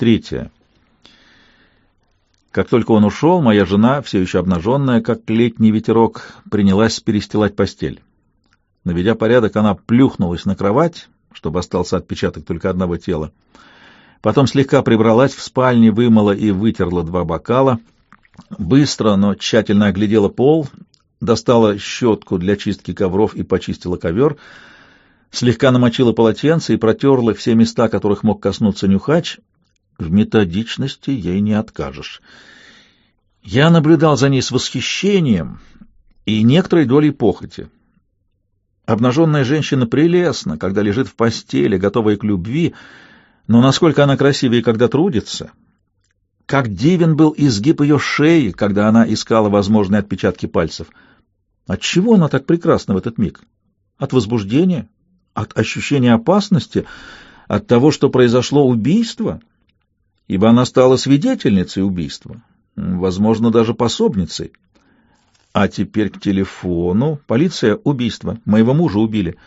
Третье. Как только он ушел, моя жена, все еще обнаженная, как летний ветерок, принялась перестилать постель. Наведя порядок, она плюхнулась на кровать, чтобы остался отпечаток только одного тела. Потом слегка прибралась в спальне, вымыла и вытерла два бокала. Быстро, но тщательно оглядела пол, достала щетку для чистки ковров и почистила ковер, слегка намочила полотенце и протерла все места, которых мог коснуться нюхач, в методичности ей не откажешь. Я наблюдал за ней с восхищением и некоторой долей похоти. Обнаженная женщина прелестна, когда лежит в постели, готовая к любви, но насколько она красивее, когда трудится. Как дивен был изгиб ее шеи, когда она искала возможные отпечатки пальцев. От чего она так прекрасна в этот миг? От возбуждения? От ощущения опасности? От того, что произошло убийство? Ибо она стала свидетельницей убийства, возможно, даже пособницей. А теперь к телефону. Полиция, убийство. Моего мужа убили.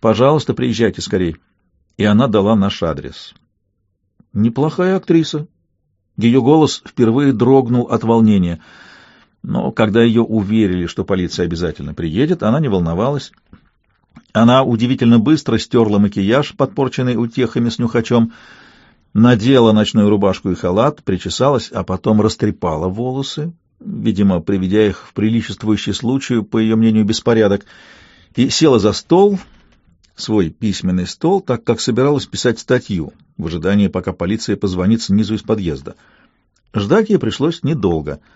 Пожалуйста, приезжайте скорей. И она дала наш адрес. Неплохая актриса. Ее голос впервые дрогнул от волнения. Но когда ее уверили, что полиция обязательно приедет, она не волновалась. Она удивительно быстро стерла макияж, подпорченный утехами с нюхачом, надела ночную рубашку и халат, причесалась, а потом растрепала волосы, видимо, приведя их в приличествующий случаю, по ее мнению, беспорядок, и села за стол, свой письменный стол, так как собиралась писать статью, в ожидании, пока полиция позвонит снизу из подъезда. Ждать ей пришлось недолго —